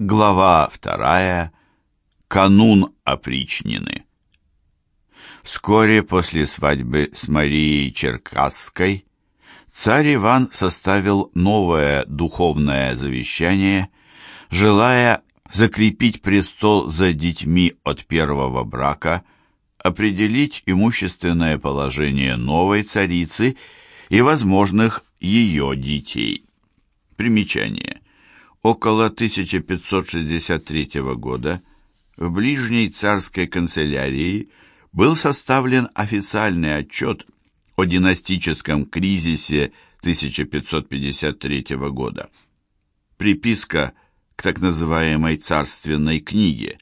Глава вторая. Канун опричнины. Вскоре после свадьбы с Марией Черкасской царь Иван составил новое духовное завещание, желая закрепить престол за детьми от первого брака, определить имущественное положение новой царицы и возможных ее детей. Примечание. Около 1563 года в ближней царской канцелярии был составлен официальный отчет о династическом кризисе 1553 года. Приписка к так называемой царственной книге.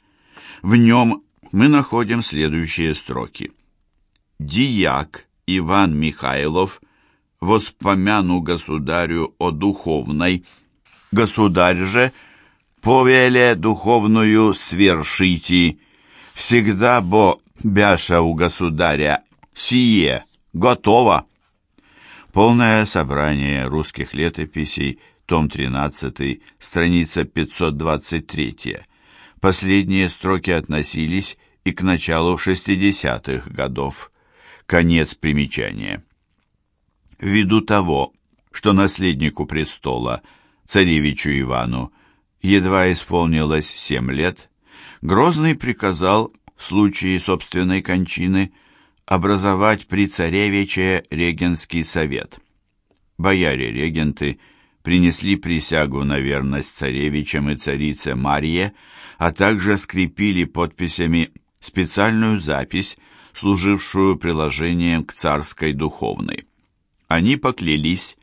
В нем мы находим следующие строки. «Дияк Иван Михайлов воспомяну государю о духовной, государь же повеле духовную свершите, всегда бо бяша у государя сие готово». Полное собрание русских летописей – том 13, страница 523. Последние строки относились и к началу 60-х годов. Конец примечания. Ввиду того, что наследнику престола, царевичу Ивану, едва исполнилось семь лет, Грозный приказал в случае собственной кончины образовать при царевиче регенский совет. Бояре-регенты – принесли присягу на верность царевичам и царице Марье, а также скрепили подписями специальную запись, служившую приложением к царской духовной. Они поклялись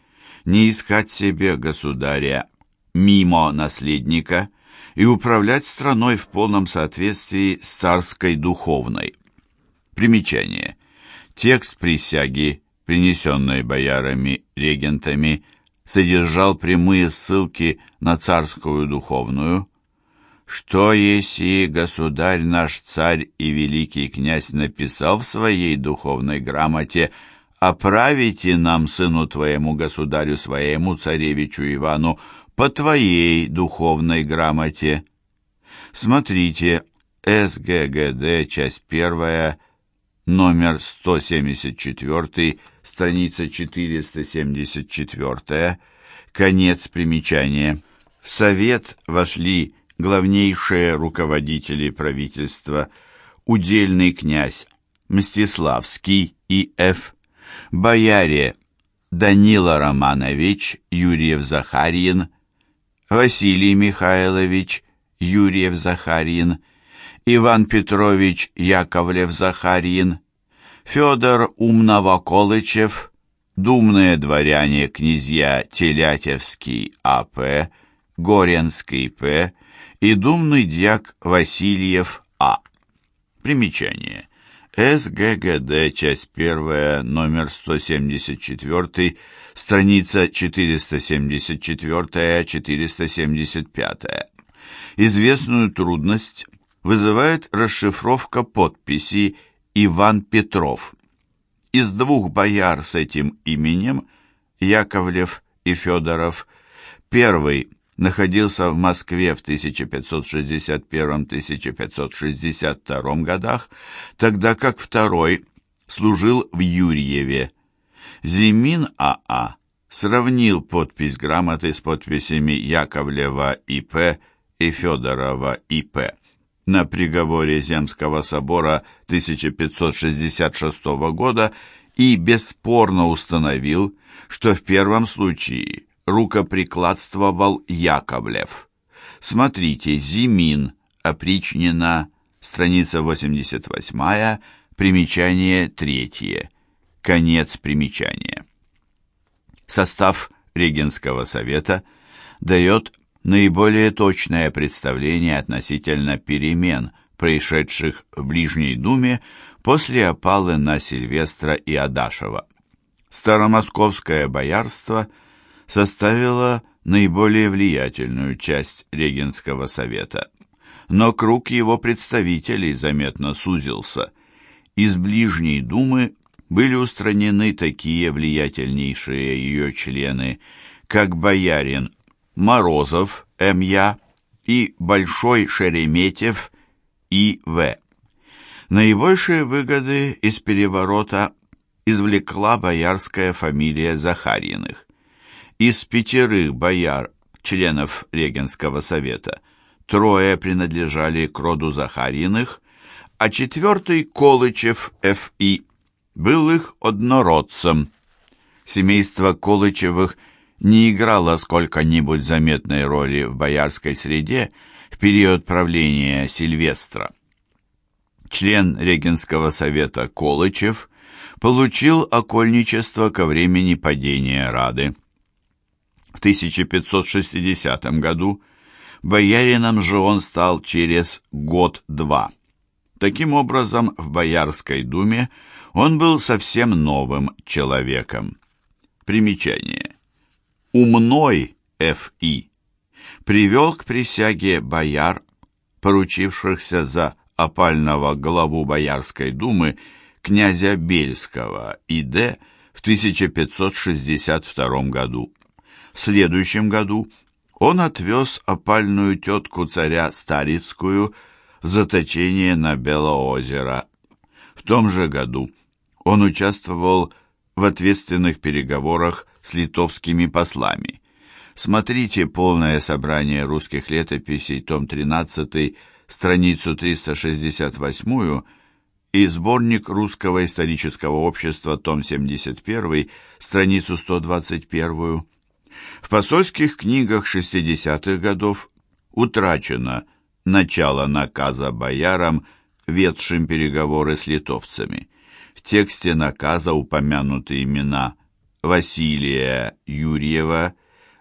не искать себе государя мимо наследника и управлять страной в полном соответствии с царской духовной. Примечание. Текст присяги, принесенной боярами-регентами, содержал прямые ссылки на царскую духовную. Что еси государь наш царь и великий князь написал в своей духовной грамоте «Оправите нам, сыну твоему, государю своему, царевичу Ивану, по твоей духовной грамоте». Смотрите, СГГД, часть первая, номер 174, страница 474, конец примечания. В Совет вошли главнейшие руководители правительства, удельный князь Мстиславский и Ф., бояре Данила Романович Юрьев-Захарьин, Василий Михайлович Юрьев-Захарьин, Иван Петрович Яковлев-Захарьин, Федор Умново-Колычев, думные дворяне князья Телятевский А.П., Горенский П. и думный дьяк Васильев А. Примечание. СГГД, часть 1, номер 174, страница 474-475. Известную трудность вызывает расшифровка подписи Иван Петров. Из двух бояр с этим именем, Яковлев и Федоров, первый находился в Москве в 1561-1562 годах, тогда как второй служил в Юрьеве. Зимин АА а сравнил подпись грамоты с подписями Яковлева И.П. и Федорова И.П на приговоре Земского собора 1566 года и бесспорно установил, что в первом случае рукоприкладствовал Яковлев. Смотрите «Зимин», опричнина, страница 88, примечание 3, конец примечания. Состав Регенского совета дает наиболее точное представление относительно перемен, происшедших в Ближней Думе после опалы на Сильвестра и Адашева. Старомосковское боярство составило наиболее влиятельную часть Регенского совета, но круг его представителей заметно сузился. Из Ближней Думы были устранены такие влиятельнейшие ее члены, как боярин Морозов М.Я., и Большой Шереметьев И.В. Наибольшие выгоды из переворота извлекла боярская фамилия Захарьиных. Из пятерых бояр, членов Регенского совета, трое принадлежали к роду Захарьиных, а четвертый, Колычев Ф.И., был их однородцем. Семейство Колычевых не играло сколько-нибудь заметной роли в боярской среде в период правления Сильвестра. Член Регенского совета Колычев получил окольничество ко времени падения Рады. В 1560 году боярином же он стал через год-два. Таким образом, в Боярской думе он был совсем новым человеком. Примечание. Умной Ф.И. привел к присяге бояр, поручившихся за опального главу Боярской думы князя Бельского И.Д. в 1562 году. Следующем году он отвез опальную тетку царя Старицкую в заточение на Белоозеро. В том же году он участвовал в ответственных переговорах с литовскими послами. Смотрите полное собрание русских летописей, том 13, страницу 368 и сборник Русского исторического общества, том 71, страницу 121. В посольских книгах 60-х годов утрачено начало наказа боярам, ведшим переговоры с литовцами. В тексте наказа упомянуты имена Василия Юрьева,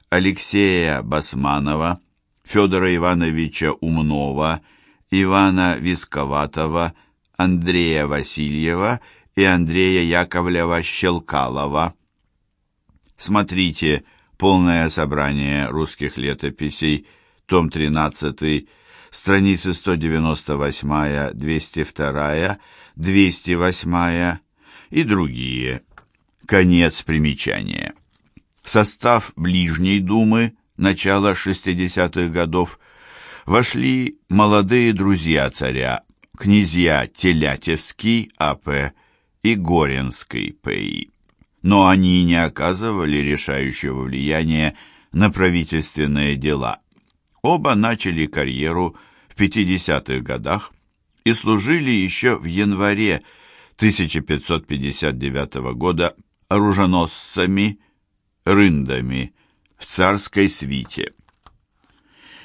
Алексея Басманова, Федора Ивановича Умнова, Ивана Висковатова, Андрея Васильева и Андрея Яковлева-Щелкалова. Смотрите полное собрание русских летописей, том 13, страницы 198, 202, 208 и другие. Конец примечания. В состав Ближней Думы начала 60-х годов вошли молодые друзья царя, князья Телятевский А.П. и Горенский П.И. Но они не оказывали решающего влияния на правительственные дела. Оба начали карьеру в 50-х годах и служили еще в январе 1559 года оруженосцами, рындами в царской свите.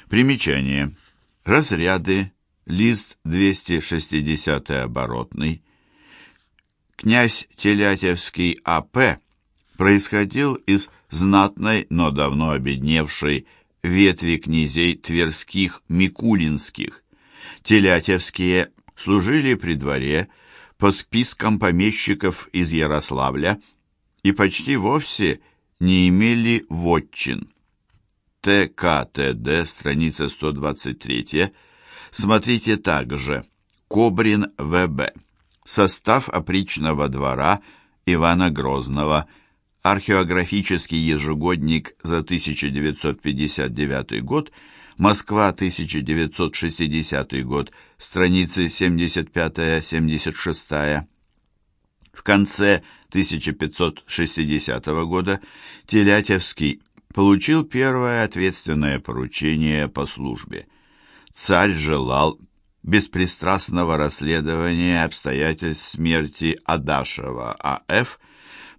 Примечание. Разряды, лист 260 оборотный. Князь Телятевский А.П. происходил из знатной, но давно обедневшей ветви князей Тверских Микулинских. Телятевские служили при дворе по спискам помещиков из Ярославля и почти вовсе не имели вотчин. ТКТД, страница 123, смотрите также Кобрин ВБ, состав опричного двора Ивана Грозного, археографический ежегодник за 1959 год, Москва, 1960 год, страницы 75-76. В конце 1560 года Телятевский получил первое ответственное поручение по службе. Царь желал беспристрастного расследования обстоятельств смерти Адашева А.Ф.,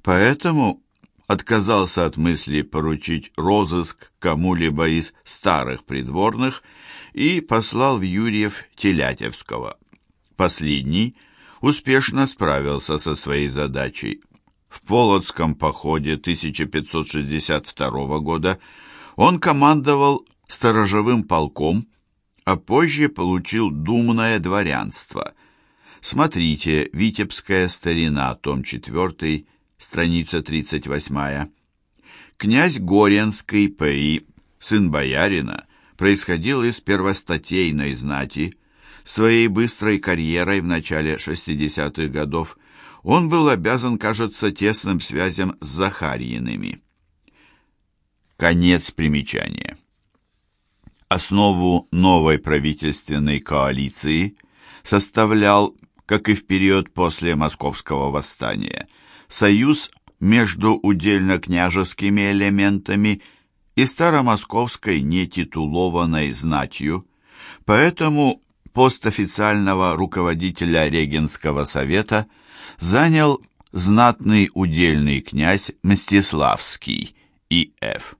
поэтому отказался от мысли поручить розыск кому-либо из старых придворных и послал в Юрьев Телятевского. Последний успешно справился со своей задачей. В Полоцком походе 1562 года он командовал сторожевым полком, а позже получил думное дворянство. Смотрите «Витебская старина», том 4, страница 38. Князь Горенский П.И., сын боярина, происходил из первостатейной знати. Своей быстрой карьерой в начале 60-х годов он был обязан, кажется, тесным связям с Захарьиными. Конец примечания. Основу новой правительственной коалиции составлял, как и в период после Московского восстания, союз между удельно-княжескими элементами и старомосковской нетитулованной знатью, поэтому пост официального руководителя Регенского совета занял знатный удельный князь Мстиславский И.Ф.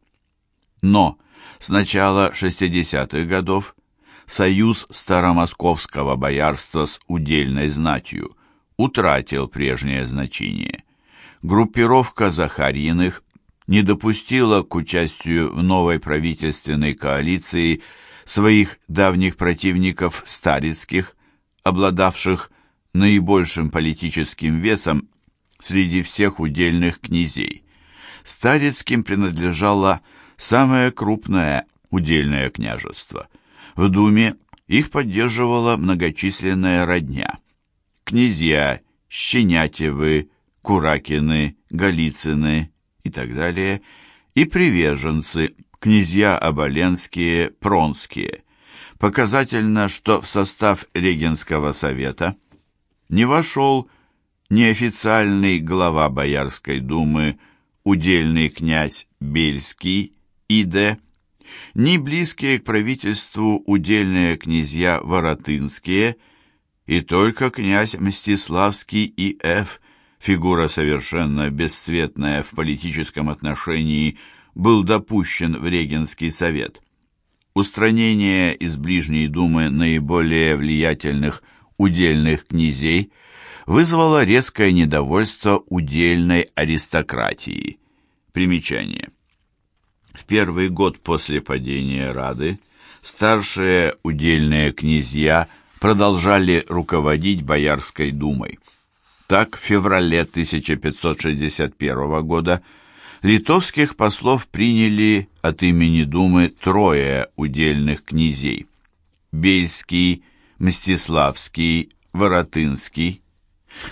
Но с начала 60-х годов союз старомосковского боярства с удельной знатью утратил прежнее значение. Группировка Захарьиных не допустила к участию в новой правительственной коалиции своих давних противников Старицких, обладавших наибольшим политическим весом среди всех удельных князей. Старицким принадлежало самое крупное удельное княжество. В Думе их поддерживала многочисленная родня. Князья Щенятевы, Куракины, Голицыны и так далее, и приверженцы, князья Оболенские, Пронские. Показательно, что в состав Регенского совета не вошел неофициальный глава Боярской думы, удельный князь Бельский, И.Д., ни близкие к правительству удельные князья Воротынские и только князь Мстиславский И.Ф., фигура совершенно бесцветная в политическом отношении, был допущен в Регенский совет. Устранение из Ближней думы наиболее влиятельных удельных князей вызвало резкое недовольство удельной аристократии. Примечание. В первый год после падения Рады старшие удельные князья продолжали руководить Боярской думой. Так, в феврале 1561 года литовских послов приняли от имени Думы трое удельных князей – Бельский, Мстиславский, Воротынский.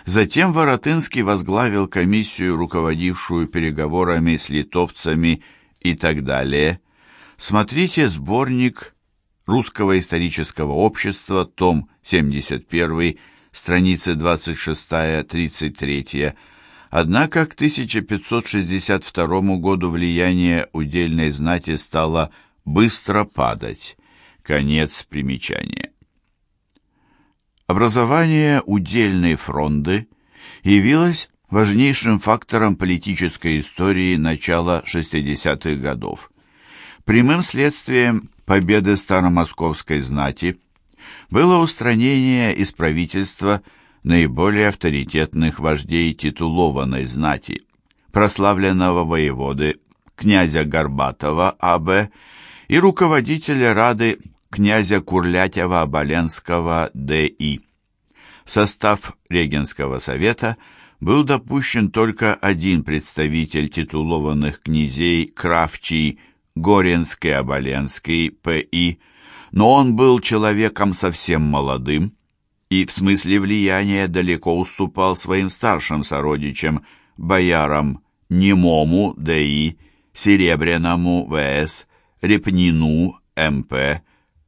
Затем Воротынский возглавил комиссию, руководившую переговорами с литовцами и так далее. Смотрите сборник Русского исторического общества, том 71, страницы 26-33. Однако к 1562 году влияние удельной знати стало быстро падать. Конец примечания. Образование удельной фронды явилось важнейшим фактором политической истории начала 60-х годов. Прямым следствием победы старомосковской знати было устранение из правительства наиболее авторитетных вождей титулованной знати, прославленного воеводы князя Горбатова А.Б. и руководителя Рады князя Курлятева-Оболенского Д.И. Состав Регенского совета был допущен только один представитель титулованных князей Кравчий Горенский-Оболенский П.И., но он был человеком совсем молодым и в смысле влияния далеко уступал своим старшим сородичам, боярам Немому Д.И., Серебряному В.С., Репнину М.П.,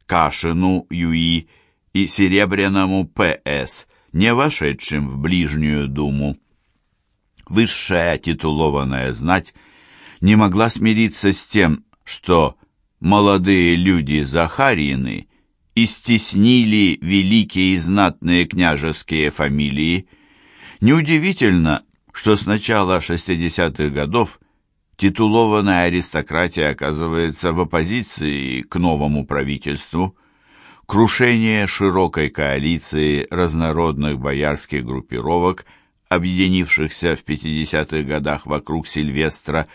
Кашину Ю.И. и Серебряному П.С., не вошедшим в ближнюю думу. Высшая титулованная знать не могла смириться с тем, что молодые люди Захарины истеснили великие и знатные княжеские фамилии. Неудивительно, что с начала 60-х годов титулованная аристократия оказывается в оппозиции к новому правительству. Крушение широкой коалиции разнородных боярских группировок, объединившихся в 50-х годах вокруг Сильвестра,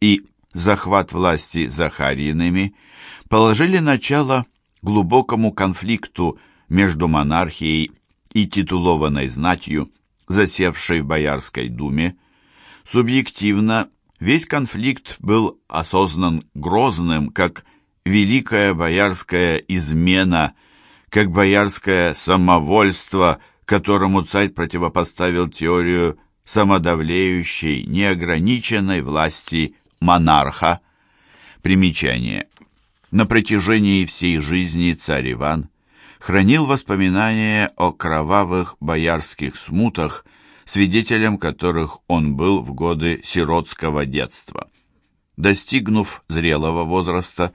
и захват власти Захарьиными положили начало глубокому конфликту между монархией и титулованной знатью, засевшей в Боярской думе. Субъективно Весь конфликт был осознан Грозным как великая боярская измена, как боярское самовольство, которому царь противопоставил теорию самодавлеющей, неограниченной власти монарха. Примечание. На протяжении всей жизни царь Иван хранил воспоминания о кровавых боярских смутах, свидетелем которых он был в годы сиротского детства. Достигнув зрелого возраста,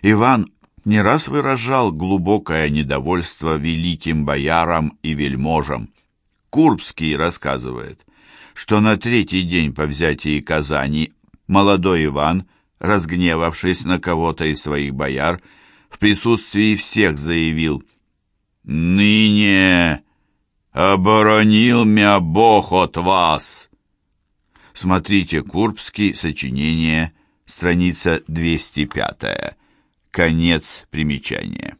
Иван не раз выражал глубокое недовольство великим боярам и вельможам. Курбский рассказывает, что на третий день по взятии Казани молодой Иван, разгневавшись на кого-то из своих бояр, в присутствии всех заявил «Ныне оборонил мя Бог от вас!» Смотрите Курбский, сочинение, страница 205. Конец примечания.